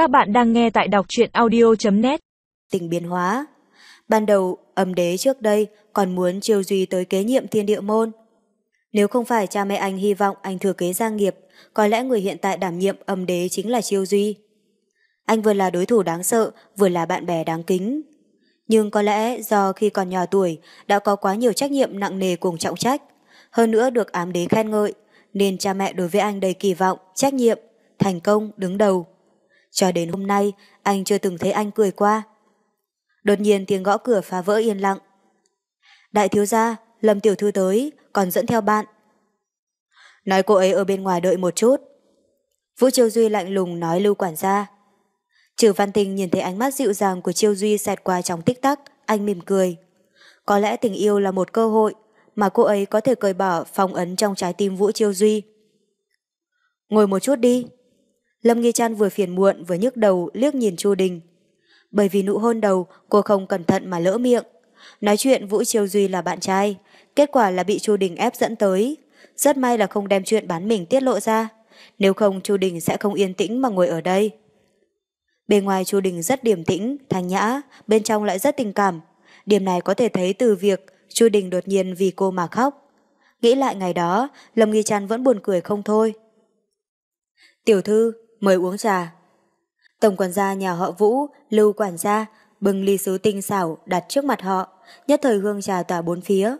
Các bạn đang nghe tại đọc truyện audio.net Tình biến hóa Ban đầu, âm đế trước đây còn muốn chiêu duy tới kế nhiệm thiên địa môn. Nếu không phải cha mẹ anh hy vọng anh thừa kế gia nghiệp, có lẽ người hiện tại đảm nhiệm âm đế chính là chiêu duy. Anh vừa là đối thủ đáng sợ, vừa là bạn bè đáng kính. Nhưng có lẽ do khi còn nhỏ tuổi đã có quá nhiều trách nhiệm nặng nề cùng trọng trách, hơn nữa được ám đế khen ngợi, nên cha mẹ đối với anh đầy kỳ vọng, trách nhiệm, thành công, đứng đầu. Cho đến hôm nay, anh chưa từng thấy anh cười qua. Đột nhiên tiếng gõ cửa phá vỡ yên lặng. Đại thiếu gia, Lâm tiểu thư tới, còn dẫn theo bạn. Nói cô ấy ở bên ngoài đợi một chút. Vũ Chiêu Duy lạnh lùng nói lưu quản gia. Trừ Văn Tình nhìn thấy ánh mắt dịu dàng của Chiêu Duy xẹt qua trong tích tắc, anh mỉm cười. Có lẽ tình yêu là một cơ hội mà cô ấy có thể cởi bỏ phong ấn trong trái tim Vũ Chiêu Duy. Ngồi một chút đi. Lâm Nghi Trăn vừa phiền muộn vừa nhức đầu liếc nhìn Chu Đình. Bởi vì nụ hôn đầu, cô không cẩn thận mà lỡ miệng. Nói chuyện Vũ Triều Duy là bạn trai, kết quả là bị Chu Đình ép dẫn tới. Rất may là không đem chuyện bán mình tiết lộ ra, nếu không Chu Đình sẽ không yên tĩnh mà ngồi ở đây. Bên ngoài Chu Đình rất điềm tĩnh, thanh nhã, bên trong lại rất tình cảm. Điểm này có thể thấy từ việc Chu Đình đột nhiên vì cô mà khóc. Nghĩ lại ngày đó, Lâm Nghi Trăn vẫn buồn cười không thôi. Tiểu thư, mời uống trà. Tổng quản gia nhà họ Vũ, Lưu quản gia, bưng ly sứ tinh xảo đặt trước mặt họ, nhất thời hương trà tỏa bốn phía.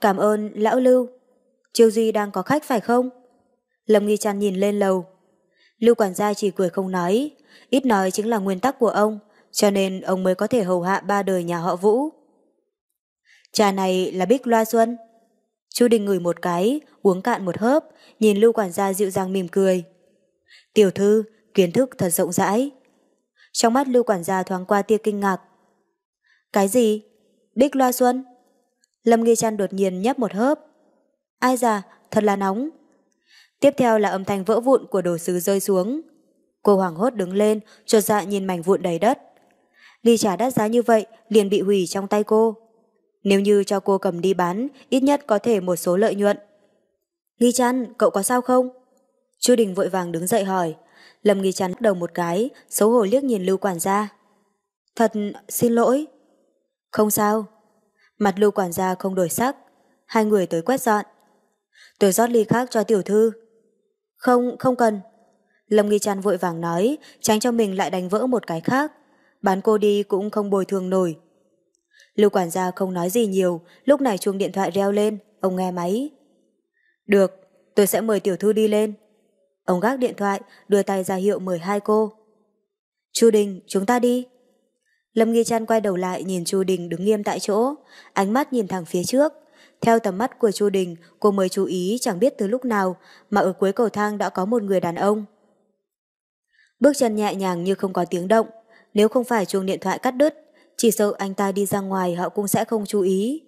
Cảm ơn, lão Lưu. Chiêu Duy đang có khách phải không? Lâm Nghi Trăn nhìn lên lầu. Lưu quản gia chỉ cười không nói, ít nói chính là nguyên tắc của ông, cho nên ông mới có thể hầu hạ ba đời nhà họ Vũ. Trà này là Bích Loa Xuân. Chu Đình ngửi một cái, uống cạn một hớp, nhìn Lưu quản gia dịu dàng mỉm cười. Tiểu thư, kiến thức thật rộng rãi. Trong mắt Lưu quản gia thoáng qua tia kinh ngạc. Cái gì? Bích Loa Xuân? Lâm Nghi Trăn đột nhiên nhấp một hớp. Ai già, thật là nóng. Tiếp theo là âm thanh vỡ vụn của đồ sứ rơi xuống. Cô hoảng hốt đứng lên, chột dạ nhìn mảnh vụn đầy đất. Ly trà đắt giá như vậy liền bị hủy trong tay cô. Nếu như cho cô cầm đi bán, ít nhất có thể một số lợi nhuận. Nghi chăn, cậu có sao không? Chu Đình vội vàng đứng dậy hỏi. Lâm Nghi chăn đầu một cái, xấu hổ liếc nhìn Lưu quản gia. Thật, xin lỗi. Không sao. Mặt Lưu quản gia không đổi sắc. Hai người tới quét dọn. Tôi rót ly khác cho tiểu thư. Không, không cần. Lâm Nghi chăn vội vàng nói, tránh cho mình lại đánh vỡ một cái khác. Bán cô đi cũng không bồi thường nổi. Lưu quản gia không nói gì nhiều, lúc này chuông điện thoại reo lên, ông nghe máy. Được, tôi sẽ mời tiểu thư đi lên. Ông gác điện thoại, đưa tay ra hiệu mời hai cô. Chu Đình, chúng ta đi. Lâm Nghi Trăn quay đầu lại nhìn Chu Đình đứng nghiêm tại chỗ, ánh mắt nhìn thẳng phía trước. Theo tầm mắt của Chu Đình, cô mới chú ý chẳng biết từ lúc nào mà ở cuối cầu thang đã có một người đàn ông. Bước chân nhẹ nhàng như không có tiếng động, nếu không phải chuông điện thoại cắt đứt, chỉ sợ anh ta đi ra ngoài họ cũng sẽ không chú ý.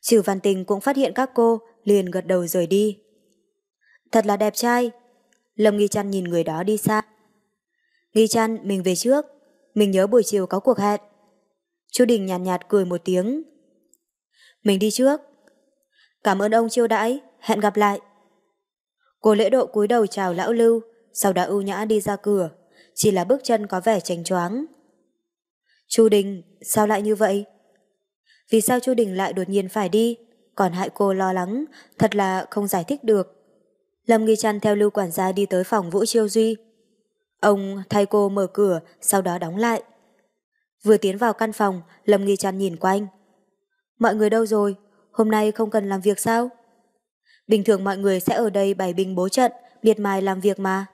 Trừ Văn Tình cũng phát hiện các cô, liền gật đầu rời đi. Thật là đẹp trai. Lâm Nghi Trăn nhìn người đó đi xa. Nghi Trăn, mình về trước. Mình nhớ buổi chiều có cuộc hẹn. Chu Đình nhàn nhạt, nhạt cười một tiếng. Mình đi trước. Cảm ơn ông chiêu đãi, hẹn gặp lại. Cô lễ độ cúi đầu chào lão Lưu, sau đó ưu nhã đi ra cửa, chỉ là bước chân có vẻ chành choáng. Chu Đình, sao lại như vậy? Vì sao Chu Đình lại đột nhiên phải đi, còn hại cô lo lắng, thật là không giải thích được. Lâm Nghi Trăn theo lưu quản gia đi tới phòng Vũ Chiêu Duy. Ông thay cô mở cửa, sau đó đóng lại. Vừa tiến vào căn phòng, Lâm Nghi Trăn nhìn quanh. Mọi người đâu rồi? Hôm nay không cần làm việc sao? Bình thường mọi người sẽ ở đây bày binh bố trận, miệt mài làm việc mà.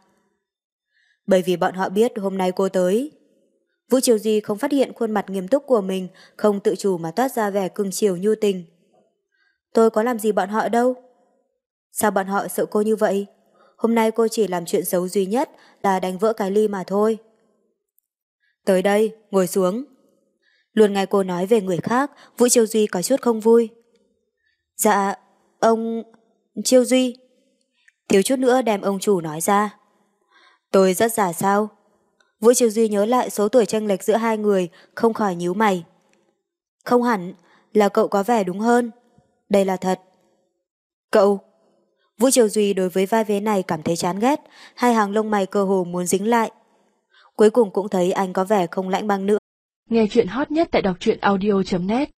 Bởi vì bọn họ biết hôm nay cô tới. Vũ Triều Di không phát hiện khuôn mặt nghiêm túc của mình, không tự chủ mà toát ra vẻ cưng chiều nhu tình. Tôi có làm gì bọn họ đâu? Sao bọn họ sợ cô như vậy? Hôm nay cô chỉ làm chuyện xấu duy nhất là đánh vỡ cái ly mà thôi. Tới đây, ngồi xuống. Luôn nghe cô nói về người khác, Vũ chiêu Duy có chút không vui. Dạ, ông... chiêu Duy. Thiếu chút nữa đem ông chủ nói ra. Tôi rất già sao? Vũ chiêu Duy nhớ lại số tuổi tranh lệch giữa hai người, không khỏi nhíu mày. Không hẳn, là cậu có vẻ đúng hơn. Đây là thật. Cậu! Vũ Triều Duy đối với vai vế này cảm thấy chán ghét, hai hàng lông mày cơ hồ muốn dính lại. Cuối cùng cũng thấy anh có vẻ không lãnh băng nữa. Nghe chuyện hot nhất tại đọc truyện audio.net